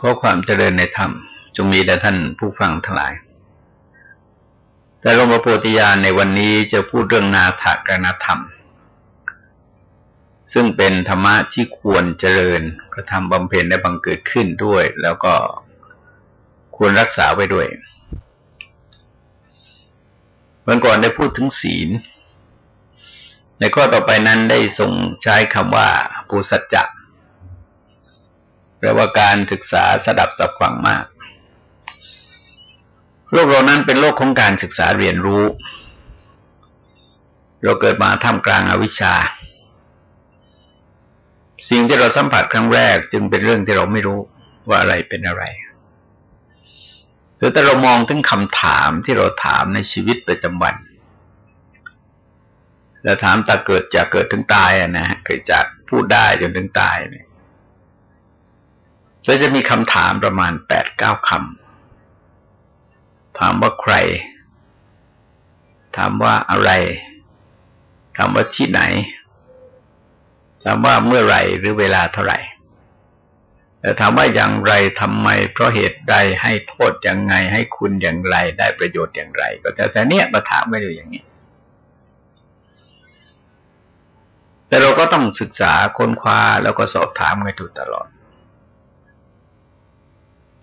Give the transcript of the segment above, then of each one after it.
ขอความเจริญในธรรม จงมีแด่ท่านผู้ฟังทั้งหลาย แต่หลวงพ่อโพธิญาณในวันนี้จะพูดเรื่องนาถกรณธรรม ซึ่งเป็นธรรมะที่ควรเจริญกระทำบำเพ็ญได้บังเกิดขึ้นด้วย แล้วก็ควรรักษาไว้ด้วยเมื่อก่อนได้พูดถึงศีล ในข้อต่อไปนั้นได้ส่งใช้คำว่าปูสัจจะ แปลว่าการศึกษาสดับสับฟังมาก โลกเรานั้นเป็นโลกของการศึกษาเรียนรู้ เราเกิดมาท่ามกลางอาวิชชา สิ่งที่เราสัมผัสครั้งแรกจึงเป็นเรื่องที่เราไม่รู้ว่าอะไรเป็นอะไรคือแต่เรามองถึงคำถามที่เราถามในชีวิตประจำวันแล้วถามตาเกิดจากเกิดถึงตายอะนะเกิดจากพูดได้จนถึงตายเนี่ย แล้วจะมีคำถามประมาณแปดเก้าคำถามว่าใคร ถามว่าอะไร ถามว่าที่ไหน ถามว่าเมื่อไรหรือเวลาเท่าไหร่แต่ถามว่าอย่างไรทำไม เพราะเหตุใดให้โทษอย่างไง ให้คุณอย่างไร ได้ประโยชน์อย่างไร ก็แต่แต่เนี้ยมาถามไม่ดูอย่างนี้แต่เราก็ต้องศึกษาค้นคว้าแล้วก็สอบถามกันอยู่ตลอด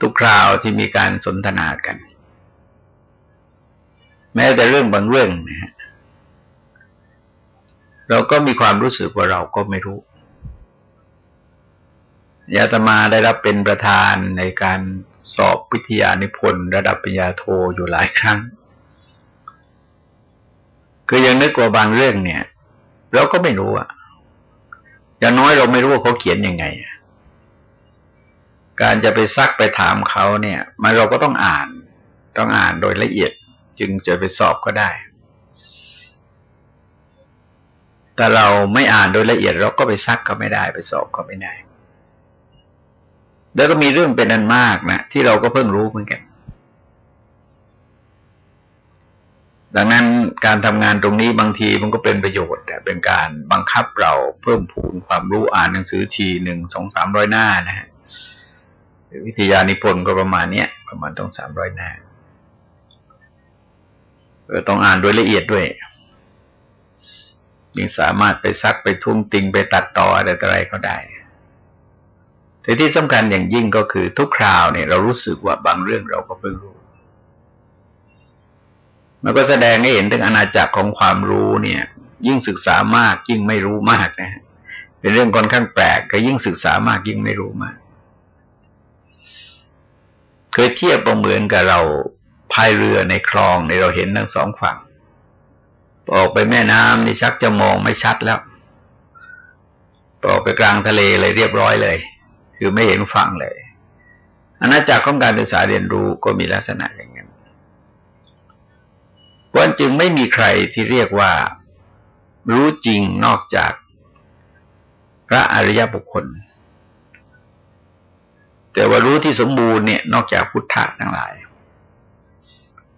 ทุกคราวที่มีการสนทนากัน แม้แต่เรื่องบางเรื่องนะฮะเราก็มีความรู้สึกว่าเราก็ไม่รู้ยาตมาได้รับเป็นประธานในการสอบวิทยานิพนธ์ระดับปริญญาโทอยู่หลายครั้ง คือยังนึกว่าบางเรื่องเนี่ย เราก็ไม่รู้อะอย่างน้อยเราไม่รู้ว่าเขาเขียนยังไง การจะไปซักไปถามเขาเนี่ย มันเราก็ต้องอ่าน ต้องอ่านโดยละเอียด จึงจะไปสอบก็ได้ แต่เราไม่อ่านโดยละเอียด เราก็ไปซักก็ไม่ได้ ไปสอบก็ไม่ได้ แล้วก็มีเรื่องเป็นอันมากนะที่เราก็เพิ่งรู้เหมือนกัน ดังนั้นการทำงานตรงนี้บางทีมันก็เป็นประโยชน์เป็นการบังคับเราเพิ่มพูนความรู้อ่านหนังสือทีหนึ่งสองสามร้อยหน้านะฮะ วิทยานิพนธ์ก็ประมาณเนี้ยประมาณต้องสามร้อยหน้าต้องอ่านโดยละเอียดด้วยยังสามารถไปซักไปทุ่งติงไปตัดต่ออะไรต่ออะไรก็ได้ แต่ที่สำคัญอย่างยิ่งก็คือทุกคราวเนี่ยเรารู้สึกว่าบางเรื่องเราก็เพิ่งรู้ มันก็แสดงให้เห็นถึงอาณาจักรของความรู้เนี่ย ยิ่งศึกษามากยิ่งไม่รู้มากนะ เป็นเรื่องค่อนข้างแปลกก็ยิ่งศึกษามากยิ่งไม่รู้มาก เคยเทียบประเหมือนกับเราพายเรือในคลองในเราเห็นทั้งสองฝั่งออกไปแม่น้ำนี่ชักจะมองไม่ชัดแล้วออกไปกลางทะเลเลยเรียบร้อยเลย คือไม่เห็นฟังเลยอาณาจักรของการศึกษาเรียนรู้ก็มีลักษณะอย่างนั้นเพราะจึงไม่มีใครที่เรียกว่า รู้จริงนอกจาก พระอริยบุคคล แต่ว่ารู้ที่สมบูรณ์เนี่ยนอกจากพุทธะทั้งหลาย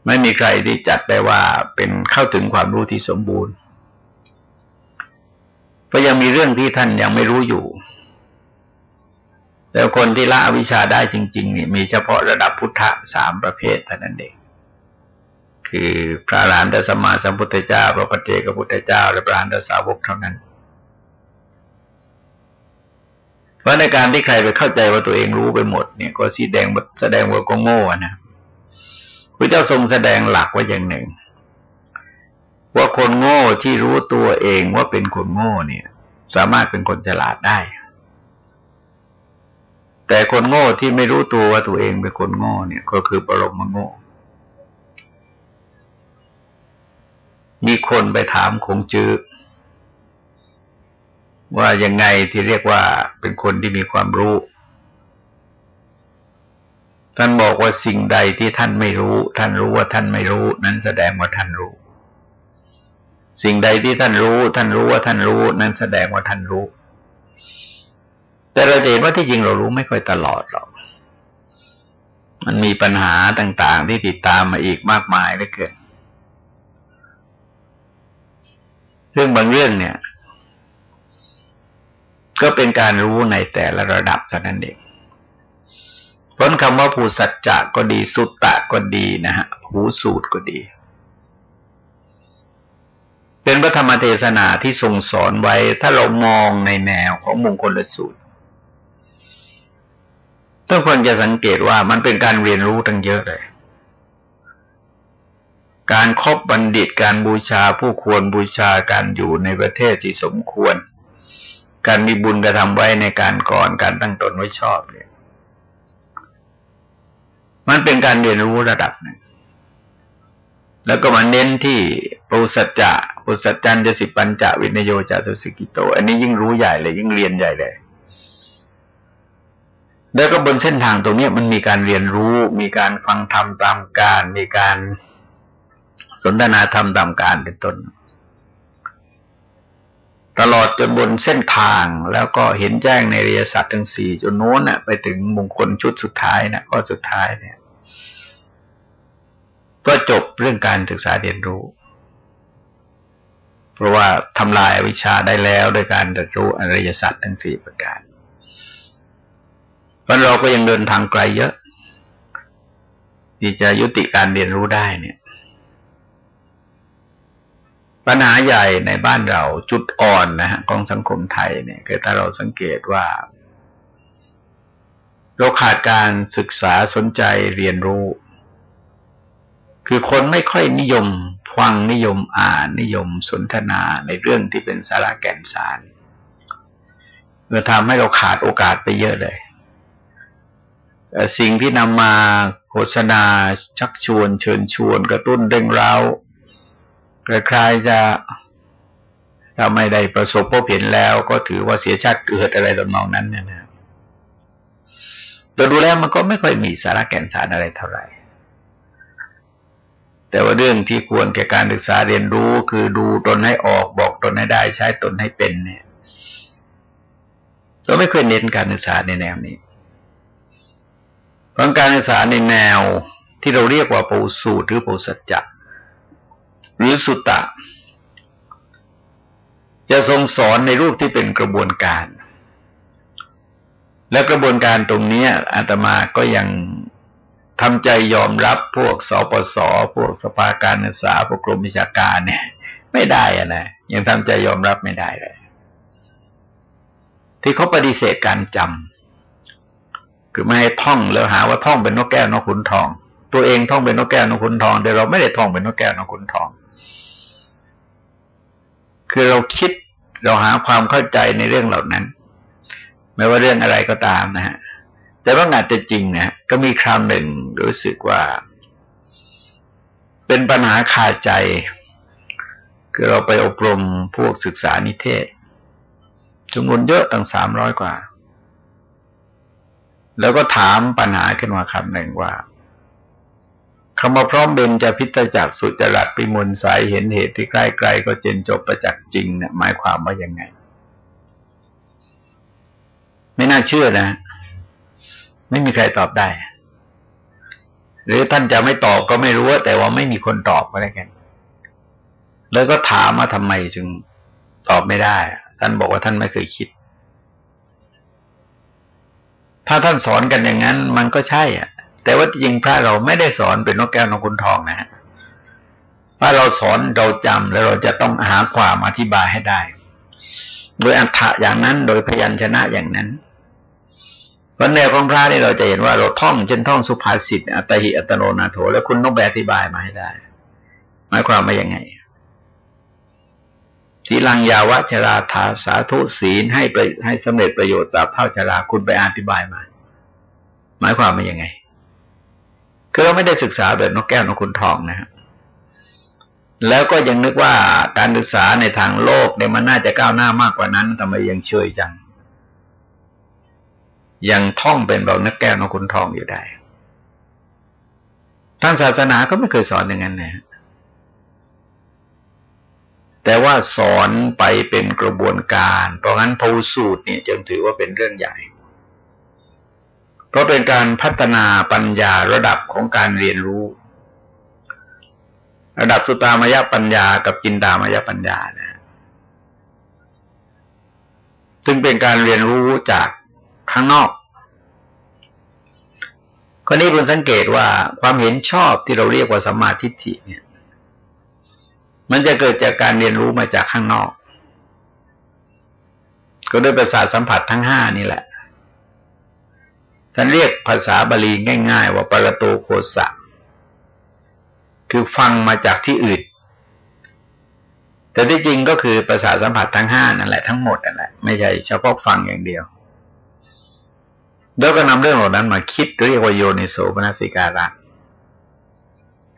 ไม่มีใครที่จัดได้ว่าเป็นเข้าถึงความรู้ที่สมบูรณ์เพราะยังมีเรื่องที่ท่านยังไม่รู้อยู่ แล้วคนที่ละอวิชชาได้จริง ๆ นี่มีเฉพาะระดับพุทธะสามประเภทเท่านั้นเองคือพระอรหันตสมมาสัมพุทธเจ้าพระปฏิเจกพุทธเจ้า และพระอรหันตสาวกเท่านั้น เพราะในการที่ใครไปเข้าใจว่าตัวเองรู้ไปหมด เนี่ย ก็สีแดงแสดงว่าก็โง่นะพระเจ้าทรงแสดงหลักไว้อย่างหนึ่ง ว่าคนโง่ที่รู้ตัวเองว่าเป็นคนโง่เนี่ย สามารถเป็นคนฉลาดได้ แต่คนโง่ที่ไม่รู้ตัวว่าตัวเองเป็นคนโง่เนี่ย ก็คือปรมโง่ มีคนไปถามคงจื้อ ว่ายังไงที่เรียกว่าเป็นคนที่มีความรู้ ท่านบอกว่าสิ่งใดที่ท่านไม่รู้ ท่านรู้ว่าท่านไม่รู้ นั้นแสดงว่าท่านรู้ สิ่งใดที่ท่านรู้ ท่านรู้ว่าท่านรู้ นั้นแสดงว่าท่านรู้ แต่เราเห็นว่าที่จริงเรารู้ไม่ค่อยตลอดหรอกมันมีปัญหาต่างๆ ที่ติดตามมาอีกมากมายเหลือเกินเรื่องบางเรื่องเนี่ย ก็เป็นการรู้ในแต่ละระดับเท่านั้นเองเพราะคำว่าภูสัจจะก็ดีสุตตะก็ดีนะฮะหูสูตรก็ดี เป็นพระธรรมเทศนาที่ทรงสอนไว้ ถ้าเรามองในแนวของมงคลสูตรทุกคนจะสังเกตว่ามันเป็นการเรียนรู้ตั้งเยอะเลย การครบบัณฑิตการบูชาผู้ควรบูชาการอยู่ในประเทศที่สมควร การมีบุญกระทำไว้ในการก่อนการตั้งตนไว้ชอบเนี่ยมันเป็นการเรียนรู้ระดับหนึ่งแล้วก็มาเน้นที่ปุสัจจะปุสัจจันจะสิปัญจวินโยจาสุสิกิโต อันนี้ยิ่งรู้ใหญ่เลย ยิ่งเรียนใหญ่เลย แล้วก็บนเส้นทางตรงนี้มันมีการเรียนรู้ มีการฟังธรรมตามการ มีการสนทนาธรรมตามการเป็นต้น ตลอดจนบนเส้นทางแล้วก็เห็นแจ้งในเรียสัตว์ทั้งสี่จนโน้นน่ะ ไปถึงมงคลชุดสุดท้ายนะก็สุดท้ายเนี่ย ก็จบเรื่องการศึกษาเรียนรู้ เพราะว่าทำลายวิชาได้แล้วโดยการเรียนรู้อริยสัจทั้งสี่ประการเพราะเราก็ยังเดินทางไกลเยอะ ที่จะยุติการเรียนรู้ได้เนี่ย ปัญหาใหญ่ในบ้านเราจุดอ่อนนะฮะของสังคมไทยเนี่ยคือถ้าเราสังเกตว่าเราขาดการศึกษาสนใจเรียนรู้ คือคนไม่ค่อยนิยมฟังนิยมอ่านนิยมสนทนาในเรื่องที่เป็นสาระแก่นสารเมื่อทำให้เราขาดโอกาสไปเยอะเลย สิ่งที่นำมาโฆษณาชักชวน เชิญชวน กระตุ้นเร่งเร้า คล้ายๆจะถ้าไม่ได้ประสบพบเห็นแล้วก็ถือว่าเสียชาติเกิดอะไรตำนองนั้นเนี่ยนะแต่ดูแล้วมันก็ไม่ค่อยมีสาระแก่นสารอะไรเท่าไหร่ แต่ว่าเรื่องที่ควรแก่การศึกษาเรียนรู้คือดูตนให้ออกบอกตนให้ได้ใช้ตนให้เป็นเนี่ยเราไม่เคยเน้นการศึกษาในแนวนี้เพราะการศึกษาในแนวที่เราเรียกว่าปูสูตรหรือปูสัจจะ หรือสุตตะ จะทรงสอนในรูปที่เป็นกระบวนการ และกระบวนการตรงนี้อาตมาก็ยังทำใจยอมรับพวกสปสพวกสภาการศึกษาพวกกรมวิชาการเนี่ย ไม่ได้อะนะยังทำใจยอมรับไม่ได้เลย ที่เขาปฏิเสธการจำคือไม่ให้ท่องแล้วหาว่าท่องเป็นนกแก้วนกขุนทอง ตัวเองท่องเป็นนกแก้วนกขุนทองแต่เราไม่ได้ท่องเป็นนกแก้วนกขุนทอง คือเราคิดเราหาความเข้าใจในเรื่องเหล่านั้น ไม่ว่าเรื่องอะไรก็ตามนะฮะแต่ว่างานแต่จริงเนี่ยก็มีคราวหนึ่งรู้สึกว่า เป็นปัญหาคาใจ คือเราไปอบรมพวกศึกษานิเทศจำนวนเยอะตั้งสามร้อยกว่า แล้วก็ถามปัญหาขึ้นมาคำหนึ่งว่า คำว่าพร้อมเบนจะพิจจากสุจรัตปิมลสายเห็นเหตุที่ใกล้ไกลก็เจนจบประจักษ์จริงเนี่ยหมายความว่ายังไง ไม่น่าเชื่อนะ ไม่มีใครตอบได้ หรือท่านจะไม่ตอบก็ไม่รู้แต่ว่าไม่มีคนตอบก็ได้กัน แล้วก็ถามมาทำไมจึงตอบไม่ได้ ท่านบอกว่าท่านไม่เคยคิด ถ้าท่านสอนกันอย่างนั้น มันก็ใช่อะ แต่ว่าจริงพระเราไม่ได้สอนเป็นนกแก้วนกขุนทองนะฮะถ้าเราสอนเราจำแล้วเราจะต้องหาความอธิบายให้ได้ โดยอัฏฐะอย่างนั้นโดยพยัญชนะอย่างนั้นวันแนวของพระนี่เราจะเห็นว่าเราท่องเช่นท่องสุภาษิตอัตหิอัตโนนาโถแล้วคุณต้องแปลอธิบายมาให้ได้ หมายความว่ายังไงสีลังยาวะชราถาสาธุศีลให้ไปให้สำเร็จประโยชน์สาบเท่าชราคุณไปอธิบายมา หมายความว่ายังไง คือเราไม่ได้ศึกษาแบบนกแก้วนกขุนทองนะฮะแล้วก็ยังนึกว่าการศึกษาในทางโลกเนี่ยมันน่าจะก้าวหน้ามากกว่านั้นทำไมยังเชยจัง ยังท่องเป็นแบบนักแก้วนกขุนทองอยู่ได้ทางศาสนาก็ไม่เคยสอนอย่างนั้นนะ แต่ว่าสอนไปเป็นกระบวนการ เพราะงั้นภูสูตรเนี่ยจึงถือว่าเป็นเรื่องใหญ่ เพราะเป็นการพัฒนาปัญญาระดับของการเรียนรู้ ระดับสุตามยปัญญากับจินตามยปัญญานะซึ่งเป็นการเรียนรู้จากข้างนอกก็นี้คุณสังเกตว่าความเห็นชอบที่เราเรียกว่าสัมมาธิิเนี่ย มันจะเกิดจากการเรียนรู้มาจากข้างนอก ก็ด้วยประสาทสัมผัสทั้งห้านี่แหละ ท่านเรียกภาษาบาลีง่าย ๆ ว่าปรโตโคสะ คือฟังมาจากที่อื่น แต่ที่จริงก็คือประสาสัมผัสทั้งห้านั่นแหละทั้งหมดนั่นแหละไม่ใช่เฉพาะฟังอย่างเดียว แล้วก็นำเรื่องเหล่านั้นมาคิดเรียกว่าโยนิโสมนสิการะ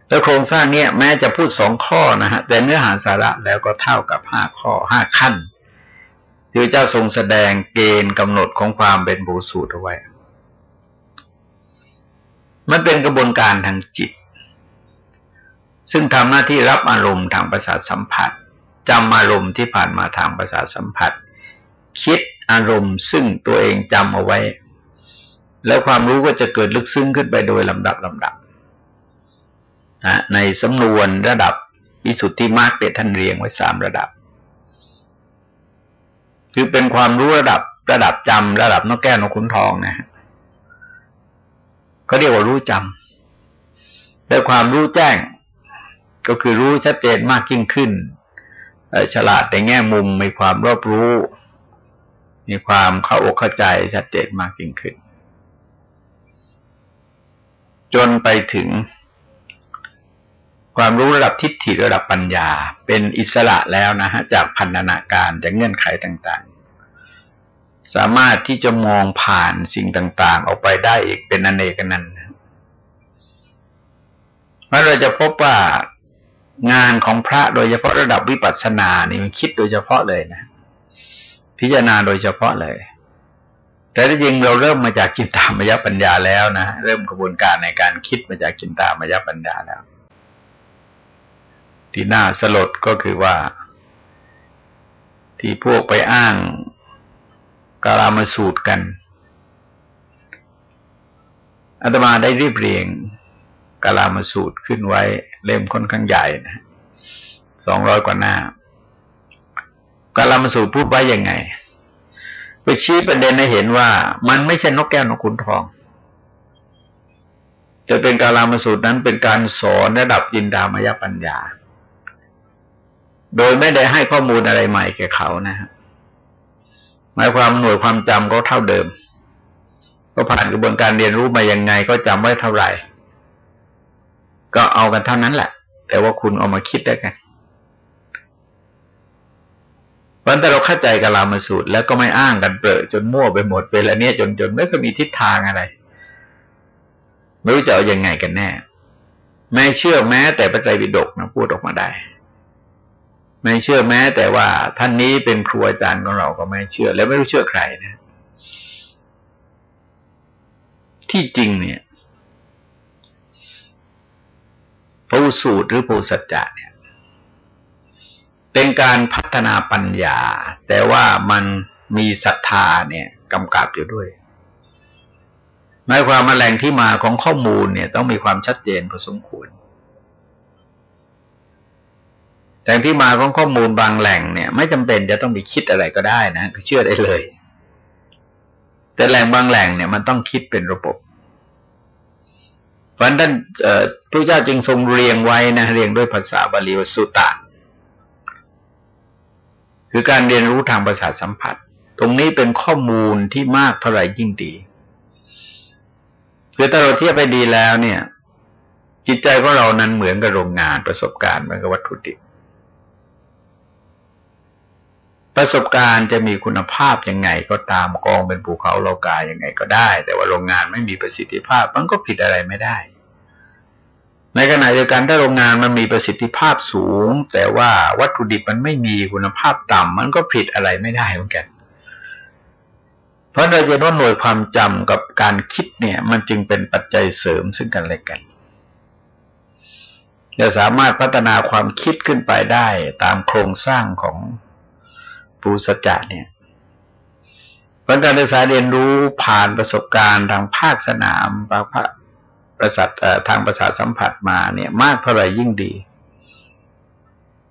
แล้วโครงสร้างเนี้ยแม้จะพูดสองข้อนะฮะแต่เนื้อหาสาระแล้วก็เท่ากับห้าข้อห้าขั้นที่เจ้าทรงแสดงเกณฑ์กำหนดของความเป็นบูสูตรเอาไว้ มันเป็นกระบวนการทางจิต ซึ่งทำหน้าที่รับอารมณ์ทางประสาทสัมผัสจำอารมณ์ที่ผ่านมาทางประสาทสัมผัส คิดอารมณ์ซึ่งตัวเองจำเอาไว้ แล้วความรู้ก็จะเกิดลึกซึ้งขึ้นไปโดยลำดับลำดับนะในสำนวนระดับวิสุทธิมากเปท่านเรียงไว้สามระดับ คือเป็นความรู้ระดับระดับจำระดับนกแก้วนกขุนทองนะฮะ ก็เรียกว่ารู้จำแต่ความรู้แจ้ง ก็คือรู้ชัดเจนมากยิ่งขึ้นฉลาดในแง่มุมมีความรอบรู้ มีความเข้าอกเข้าใจชัดเจนมากยิ่งขึ้น จนไปถึง ความรู้ระดับทิฏฐิระดับปัญญา เป็นอิสระแล้วนะฮะจากพันธนาการจากเงื่อนไขต่างๆ สามารถที่จะมองผ่านสิ่งต่าง ๆ ออกไปได้อีกเป็นอเนกนันเมื่อเราจะพบว่างานของพระโดยเฉพาะระดับวิปัสสนานี่มันคิดโดยเฉพาะเลยนะ พิจารณาโดยเฉพาะเลย แต่ที่จริงเราเริ่มมาจากจินตามยปัญญาแล้วนะเริ่มกระบวนการในการคิดมาจากจินตามยปัญญาแล้ว ที่น่าสลดก็คือว่า ที่พวกไปอ้าง กาลามาสูตรกันอาตมาได้รีบเรียงกาลามาสูตรขึ้นไว้เล่มค่อนข้างใหญ่นะสองร้อยกว่าหน้ากาลามาสูตรพูดไว้ยังไงไปชี้ประเด็นให้เห็นว่ามันไม่ใช่นกแก้วนกขุนทอง จะเป็นกาลามาสูตรนั้นเป็นการสอนระดับยินดามายปัญญา โดยไม่ได้ให้ข้อมูลอะไรใหม่แก่เขานะฮะ หมายความหน่วยความจำก็เท่าเดิม ก็ผ่านกระบวนการเรียนรู้มายังไงก็จำไว้เท่าไหร่ ก็เอากันเท่านั้นแหละ แต่ว่าคุณเอามาคิดได้กันพราะแต่เราเข้าใจกลามาสูตร แล้วก็ไม่อ้างกันเปรอะจนมั่วไปหมดเป็นแล้วเนี้ยจนจนไม่เคยมีทิศทางอะไร ไม่รู้จะเอาอยัางไงกันแน่ไม่เชื่อแม้แต่พระไตรปิฎกนะพูดออกมาได้ ไม่เชื่อแม้แต่ว่าท่านนี้เป็นครูอาจารย์ของเราก็ไม่เชื่อ แล้วไม่รู้เชื่อใครนะ ที่จริงเนี่ยพระสูตรหรือโพสัจจะเนี่ย เป็นการพัฒนาปัญญา แต่ว่ามันมีศรัทธาเนี่ยกำกับอยู่ด้วยหมายความมาแหล่งที่มาของข้อมูลเนี่ย ต้องมีความชัดเจนพอสมควร แหล่งที่มาของข้อมูลบางแหล่งเนี่ย ไม่จำเป็นจะต้องไปคิดอะไรก็ได้นะเชื่อได้เลย แต่แหล่งบางแหล่งเนี่ยมันต้องคิดเป็นระบบเพราะนั้นพระเจ้าจึงทรงเรียงไว้นะเรียงด้วยภาษาบาลีวสุตะ คือการเรียนรู้ทางประสาทสัมผัส ตรงนี้เป็นข้อมูลที่มากเท่าไหร่ยิ่งดีคือถ้าเราเทียบไปดีแล้วเนี่ย จิตใจของเรานั้นเหมือนกับโรงงานประสบการณ์เหมือนกับวัตถุดิบ ประสบการณ์จะมีคุณภาพยังไงก็ตามกองเป็นภูเขาโลกายังไงก็ได้ แต่ว่าโรงงานไม่มีประสิทธิภาพมันก็ผิดอะไรไม่ได้ ในขณะเดียวกันถ้าโรงงานมันมีประสิทธิภาพสูง แต่ว่าวัตถุดิบมันไม่มีคุณภาพต่ำมันก็ผิดอะไรไม่ได้เหมือนกัน เพราะเราจะว่าหน่วยความจำกับการคิดเนี่ย มันจึงเป็นปัจจัยเสริมซึ่งกันและกันจะสามารถพัฒนาความคิดขึ้นไปได้ตามโครงสร้างของ ปูสจจะเนี่ยผลการศึกษาเรียนรู้ผ่านประสบการณ์ทางภาคสนามภาคประสาททางประสาทสัมผัสมาเนี่ยมากเท่าไหร่ยิ่งดี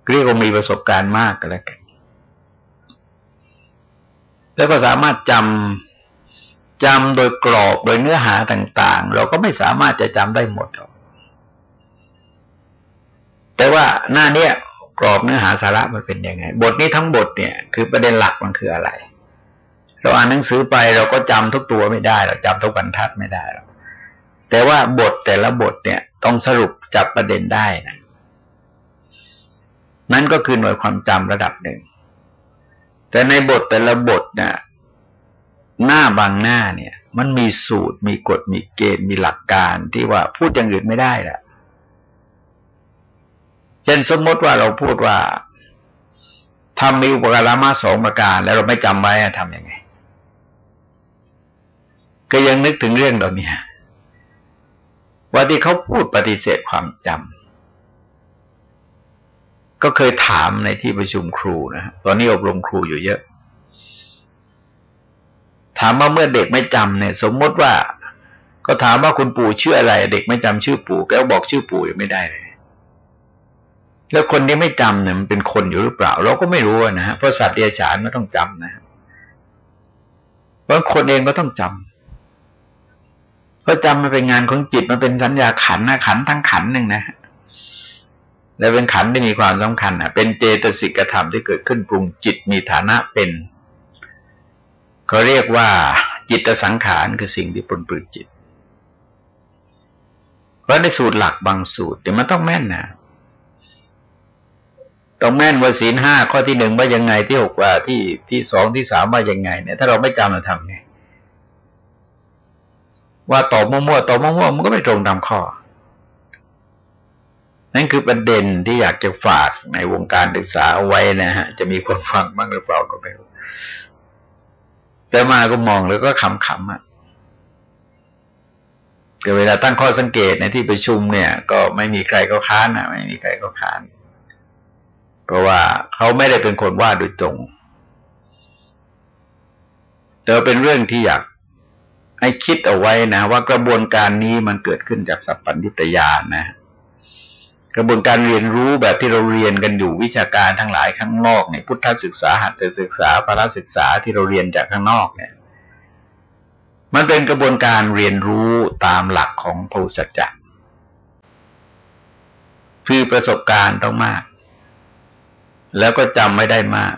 เรียกว่ามีประสบการณ์มากก็แล้วกันแล้วก็สามารถจจำโดยกรอบโดยเนื้อหาต่าง ๆ เราก็ไม่สามารถจะจำได้หมดหรอกแต่ว่าหน้าเนี้ย กรอบเนื้อหาสาระมันเป็นยังไง บทนี้ทั้งบทเนี่ย คือประเด็นหลักมันคืออะไร เราอ่านหนังสือไปเราก็จำทุกตัวไม่ได้ เราจำทุกบรรทัดไม่ได้หรอกแต่ว่าบทแต่ละบทเนี่ย ต้องสรุปจับประเด็นได้นะนั่นก็คือหน่วยความจำระดับหนึ่ง แต่ในบทแต่ละบทเนี่ยหน้าบางหน้าเนี่ย มันมีสูตรมีกฎมีเกณฑ์มีหลักการที่ว่าพูดอย่างอื่นไม่ได้ละ เช่นสมมติว่าเราพูดว่าทำมีอุปการะมาสองประการ แล้วเราไม่จำไว้ทำยังไง ก็ยังนึกถึงเรื่องเหล่านี้ว่าที่เขาพูดปฏิเสธความจำก็เคยถามในที่ประชุมครูนะตอนนี้อบรมครูอยู่เยอะ ถามว่าเมื่อเด็กไม่จำเนี่ย สมมติว่า ก็ถามว่าคุณปู่ชื่ออะไร เด็กไม่จำชื่อปู่แกบอกชื่อปู่ยังไม่ได้เลย แล้วคนที่ไม่จำเนี่ยมันเป็นคนอยู่หรือเปล่า เราก็ไม่รู้นะฮะเพราะสัตว์เดรัจฉานไม่ต้องจำนะเพราะคนเองก็ต้องจำเพราะจำมันเป็นงานของจิตมันเป็นสัญญาขันนะขันทั้งขันหนึ่งนะและเป็นขันที่มีความสำคัญอะ เป็นเจตสิกธรรมที่เกิดขึ้นปรุงจิตมีฐานะเป็นเขาเรียกว่าจิตสังขารคือสิ่งที่ปนปืนจิต เพราะในสูตรหลักบางสูตรเดี๋ยวมันต้องแม่นนะ ต้องแม่นว่าศีลห้าข้อที่หนึ่งว่ายังไงที่หกว่าที่ที่สองที่สามว่ายังไง เนี่ย ถ้าเราไม่จำเราทำไงว่าตอบมั่วๆตอบมั่วๆมันก็ไม่ตรงตามข้อ นั่นคือประเด็นที่อยากจะฝากในวงการศึกษาเอาไว้นะฮะ จะมีคนฟังบ้างหรือเปล่าก็ไม่รู้แต่มาก็มองแล้วก็ขำๆอะแต่เวลาตั้งข้อสังเกตในที่ประชุมเนี่ย ก็ไม่มีใครก็ค้านอะไม่มีใครก็ค้าน เพราะว่าเขาไม่ได้เป็นคนว่าโดยตรงแต่เป็นเรื่องที่อยากให้คิดเอาไว้นะ ว่ากระบวนการนี้มันเกิดขึ้นจากสัพพัญญุตยานนะ กระบวนการเรียนรู้แบบที่เราเรียนกันอยู่วิชาการทั้งหลายข้างนอกในพุทธศึกษาหัตถศึกษาพระศึกษาที่เราเรียนจากข้างนอกเนี่ย มันเป็นกระบวนการเรียนรู้ตามหลักของภูสัจจะคือประสบการณ์ต้องมาก แล้วก็จำไม่ได้มาก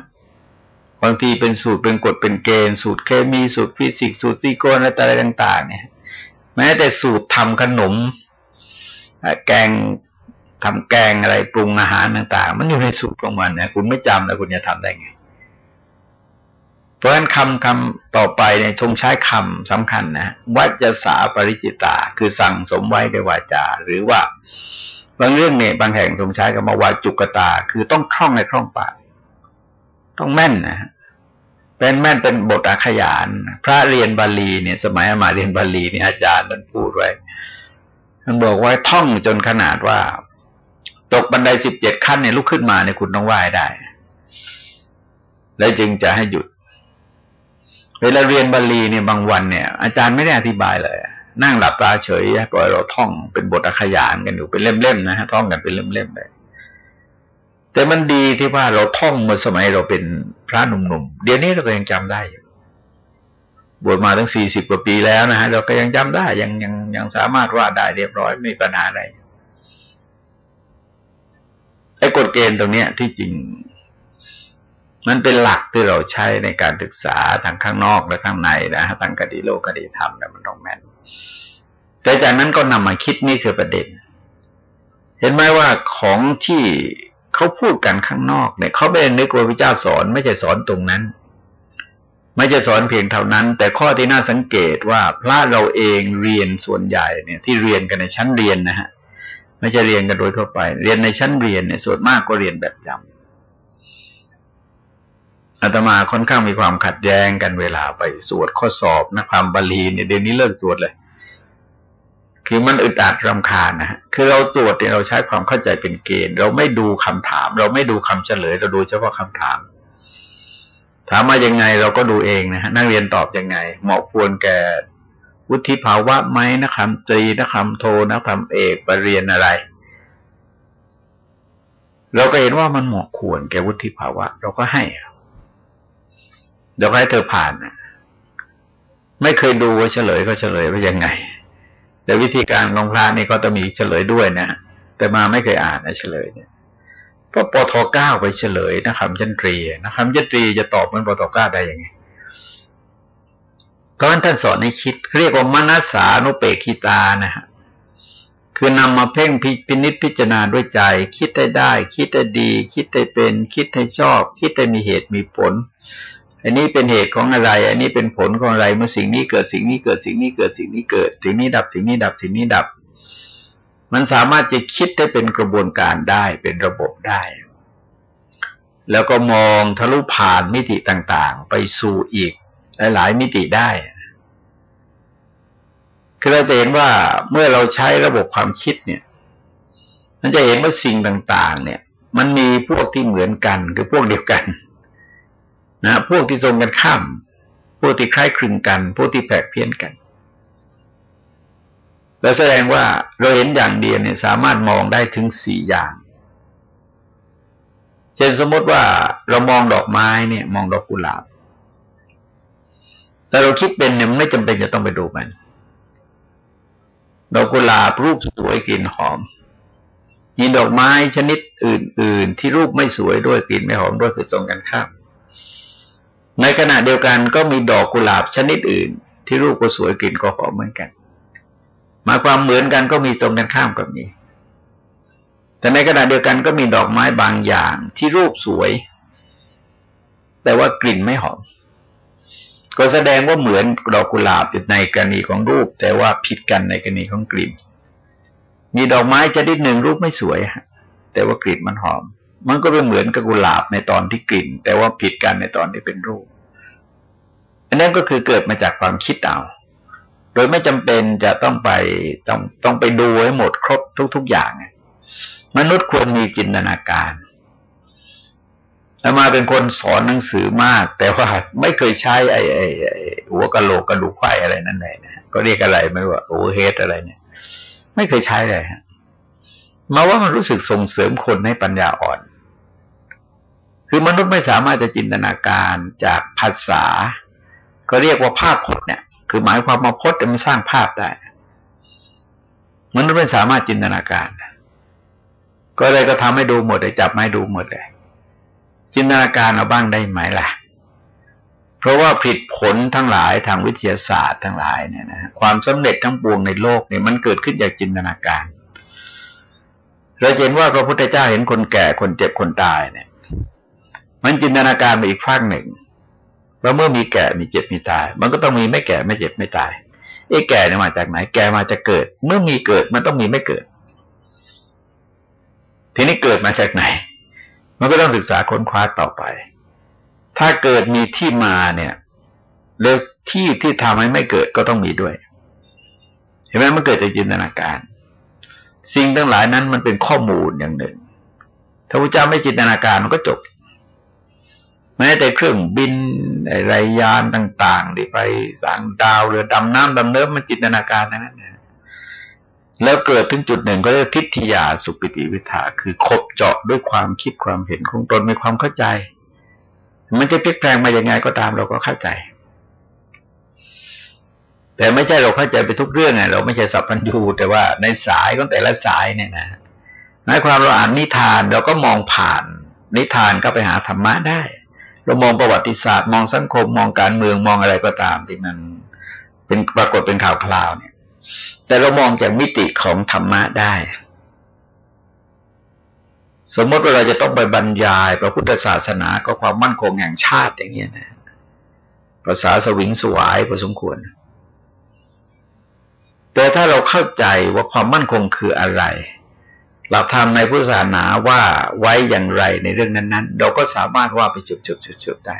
บางทีเป็นสูตรเป็นกฎเป็นเกณฑ์ สูตรเคมีสูตรฟิสิกส์สูตรซีโกนอะไรต่าง ๆ เนี่ย แม้แต่สูตรทำขนมแกงทำแกงอะไรปรุงอาหารต่าง ๆ มันอยู่ในสูตรของมันนะคุณไม่จำแล้วคุณจะทำได้ไงเพราะฉะนั้นคำคำต่อไปในทรงใช้คำสำคัญนะวัจสาปริจิตา คือสั่งสมไว้ด้วยวาจา หรือว่า บางเรื่องเนี่ยบางแห่งทรงใช้กับมาวาจุกตา คือต้องคล่องในคล่องปากต้องแม่นนะเป็นแม่นเป็นบทอาขยาน พระเรียนบาลีเนี่ย สมัยมาเรียนบาลีเนี่ยอาจารย์มันพูดไว้มันบอกว่าท่องจนขนาดว่า ตกบันไดสิบเจ็ดขั้นเนี่ยลุกขึ้นมาเนี่ยคุณต้องไหว้ได้ แล้วจึงจะให้หยุด เวลาเรียนบาลีเนี่ยบางวันเนี่ย อาจารย์ไม่ได้อธิบายเลย นั่งหลับตาเฉยปล่อยเราท่องเป็นบทขยานกันอยู่เป็นเล่มๆนะฮะท่องกันเป็นเล่มๆไปแต่มันดีที่ว่าเราท่องเมื่อสมัยเราเป็นพระหนุ่มๆเดี๋ยวนี้เราก็ยังจำได้อยู่บวชมาตั้งสี่สิบกว่าปีแล้วนะฮะเราก็ยังจำได้ยังยังยังสามารถว่าได้เรียบร้อยไม่มีปัญหาอะไรไอ้กฎเกณฑ์ตรงเนี้ยที่จริง มันเป็นหลักที่เราใช้ในการศึกษาทั้งข้างนอกและข้างในนะฮะทั้งคดีโลกคดีธรรมเนี่ยมันต้องแม่น แต่จากนั้นก็นำมาคิดนี่คือประเด็น เห็นไหมว่าของที่เขาพูดกันข้างนอกเนี่ยเขาไม่ได้นึกว่าพระเจ้าสอน ไม่ใช่สอนตรงนั้น ไม่ใช่สอนเพียงเท่านั้น แต่ข้อที่น่าสังเกตว่าพระเราเองเรียนส่วนใหญ่เนี่ย ที่เรียนกันในชั้นเรียนนะฮะไม่ใช่เรียนกันโดยทั่วไป เรียนในชั้นเรียนเนี่ยส่วนมากก็เรียนแบบจำ อาตมาค่อนข้างมีความขัดแย้งกันเวลาไปสวดข้อสอบนะความบาลีเนี่ยเดี๋ยวนี้เลิกสวดเลย คือมันอึดอัดรำคาญนะฮะคือเราตรวจเนี่ยเราใช้ความเข้าใจเป็นเกณฑ์ เราไม่ดูคำถาม เราไม่ดูคำเฉลย เราดูเฉพาะคำถาม ถามมายังไงเราก็ดูเองนะฮะนักเรียนตอบยังไง เหมาะควรแก่วุฒิภาวะไหมนะคำตรีนะคำโทนะคำเอกปรริญญาอะไร เราก็เห็นว่ามันเหมาะควรแก่วุฒิภาวะ เราก็ให้ เราก็ให้เธอผ่านไม่เคยดูเฉลยก็เฉลยว่ายังไง แต่วิธีการของพระนี่ก็ต้องมีเฉลยด้วยนะแต่มาไม่เคยอ่านนะเฉลยเนี่ยเพราะปทเก้าไปเฉลยนะครับจันตรีนะครับจันตรีจะตอบเหมือนปทเก้าได้ยังไงเพราะฉะนั้นท่านสอนให้คิด เรียกว่า มนัสสานุเปกิตานะฮะคือนำมาเพ่งพินิจพิจารณาด้วยใจ คิดได้ได้ คิดได้ดี คิดได้เป็น คิดให้ชอบ คิดได้มีเหตุมีผล อันนี้เป็นเหตุของอะไร อันนี้เป็นผลของอะไร เมื่อสิ่งนี้เกิดสิ่งนี้เกิดสิ่งนี้เกิดสิ่งนี้เกิด สิ่งนี้ดับสิ่งนี้ดับสิ่งนี้ดับ มันสามารถจะคิดได้เป็นกระบวนการได้เป็นระบบได้ แล้วก็มองทะลุผ่านมิติต่างๆ ไปสู่อีกหลายๆมิติได้คือเราจะเห็นว่าเมื่อเราใช้ระบบความคิดเนี่ย มันจะเห็นว่าสิ่งต่าง ๆ เนี่ย มันมีพวกที่เหมือนกันคือพวกเดียวกัน นะพวกที่ตรงกันข้าม พวกที่คล้ายคลึงกัน พวกที่แปลกเพี้ยนกันแล้วแสดงว่าเราเห็นอย่างเดียวเนี่ยสามารถมองได้ถึงสี่อย่าง เช่นสมมติว่าเรามองดอกไม้เนี่ย มองดอกกุหลาบ แต่เราคิดเป็นเนี่ยไม่จำเป็นจะต้องไปดูมัน ดอกกุหลาบรูปสวยกลิ่นหอมมีดอกไม้ชนิดอื่น ๆ ที่รูปไม่สวยด้วยกลิ่นไม่หอมด้วยคือตรงกันข้าม ในขณะเดียวกันก็มีดอกกุหลาบชนิดอื่น ที่รูปก็สวยกลิ่นก็หอมเหมือนกันมาความเหมือนกันก็มีตรงกันข้ามกับนี้ แต่ในขณะเดียวกันก็มีดอกไม้บางอย่างที่รูปสวย แต่ว่ากลิ่นไม่หอม ก็แสดงว่าเหมือนดอกกุหลาบในกรณีของรูป แต่ว่าผิดกันในกรณีของกลิ่น มีดอกไม้ชนิดหนึ่งรูปไม่สวยแต่ว่ากลิ่นมันหอม มันก็เป็นเหมือนกับกุหลาบในตอนที่กลิ่น แต่ว่าผิดกันในตอนที่เป็นรูป อันนั้นก็คือเกิดมาจากความคิดเอาโดยไม่จำเป็นจะต้องไปต้องต้องไปดูให้หมดครบทุก ๆ อย่าง มนุษย์ควรมีจินตนาการแล้วมาเป็นคนสอนหนังสือมาก แต่ว่าไม่เคยใช้ไอ้ไอ้หัวกะโหลกกระดูกไข่อะไรนั่นเลยนะก็เรียกอะไรไม่ว่าโอเฮดอะไรเนี่ย ไม่เคยใช้เลยฮะมาว่ามันรู้สึกส่งเสริมคนให้ปัญญาอ่อน คือมนุษย์ไม่สามารถจะจินตนาการจากภาษา ก็เรียกว่าภาพพจน์เนี่ย คือหมายความมาพจน์มันสร้างภาพได้มนุษย์ไม่สามารถจินตนาการ ก็เลยก็ทำให้ดูหมดเลยจับไม้ดูหมดเลย จินตนาการเอาบ้างได้ไหมล่ะ เพราะว่าผิดผลทั้งหลายทางวิทยาศาสตร์ทั้งหลายเนี่ยนะความสำเร็จทั้งปวงในโลกเนี่ยมันเกิดขึ้นจากจินตนาการเราเห็นว่าพระพุทธเจ้าเห็นคนแก่คนเจ็บคนตายเนี่ย มันจินตนาการไปอีกฝากหนึ่งว่าเมื่อมีแก่มีเจ็บมีตาย มันก็ต้องมีไม่แก่ไม่เจ็บไม่ตายไอ้แก่เนี่ยมาจากไหน แก่มาจะเกิด เมื่อมีเกิดมันต้องมีไม่เกิด ทีนี้เกิดมาจากไหน มันก็ต้องศึกษาค้นคว้าต่อไป ถ้าเกิดมีที่มาเนี่ยเลือกที่ที่ทำให้ไม่เกิดก็ต้องมีด้วย เห็นไหมมันเกิดจากจินตนาการ สิ่งทั้งหลายนั้นมันเป็นข้อมูลอย่างหนึ่ง ถ้าพระเจ้าไม่จินตนาการมันก็จบ แม้แต่เครื่องบินไรยานต่างๆที่ไปสร้างดาวเรือดำน้ำดำเนินมันจินตนาการนั้นนะแล้วเกิดถึงจุดหนึ่งก็เรียกทิฏฐิยาสุปิติวิถาคือคบเจาะด้วยความคิดความเห็นของตนมีความเข้าใจ มันจะพลิกแปลงมาอย่างไงก็ตามเราก็เข้าใจ แต่ไม่ใช่เราเข้าใจไปทุกเรื่องไงเราไม่ใช่สัพพัญญูแต่ว่าในสายของแต่ละสายเนี่ยนะหมายความเราอ่านนิทานเราก็มองผ่านนิทานก็ไปหาธรรมะได้ เรามองประวัติศาสตร์ มองสังคมมองการเมืองมองอะไรก็ตามที่มันเป็นปรากฏเป็นข่าวคราวเนี่ย แต่เรามองจากมิติของธรรมะได้ สมมติว่าเราจะต้องไปบรรยายพระพุทธศาสนาก็ความมั่นคงแห่งชาติอย่างเงี้ยนะภาษาสวิงสวายพอสมควร แต่ถ้าเราเข้าใจว่าความมั่นคงคืออะไร หลักธรรมในพุทธศาสนาว่าไว้อย่างไรในเรื่องนั้น ๆ เราก็สามารถว่าไปจุดๆๆได้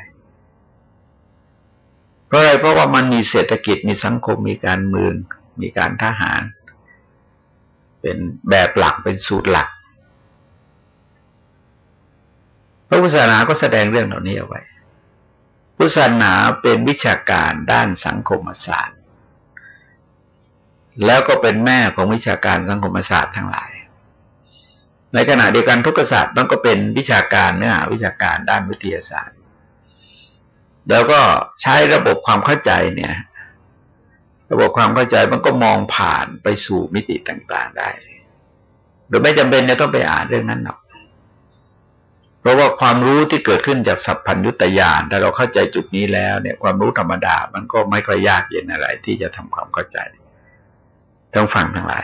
เพราะอะไรเพราะว่ามันมีเศรษฐกิจมีสังคมมีการเมือง มีการทหาร เป็นแบบหลักเป็นสูตรหลักพระพุทธศาสนาก็แสดงเรื่องเหล่านี้เอาไว้ พุทธศาสนาเป็นวิชาการด้านสังคมศาสตร์ แล้วก็เป็นแม่ของวิชาการสังคมศาสตร์ทั้งหลาย ในขณะเดียวกันทุกศาสตร์มันก็เป็นวิชาการเนื้อหาวิชาการด้านวิทยาศาสตร์ แล้วก็ใช้ระบบความเข้าใจเนี่ย ระบบความเข้าใจมันก็มองผ่านไปสู่มิติต่างๆได้ โดยไม่จำเป็นจะต้องไปอ่านเรื่องนั้นหรอกเพราะว่าความรู้ที่เกิดขึ้นจากสัพพัญญุตยานถ้าเราเข้าใจจุดนี้แล้วเนี่ย ความรู้ธรรมดา มันก็ไม่ค่อยยากเย็นอะไรที่จะทำความเข้าใจต้งฟังทั้งหลาย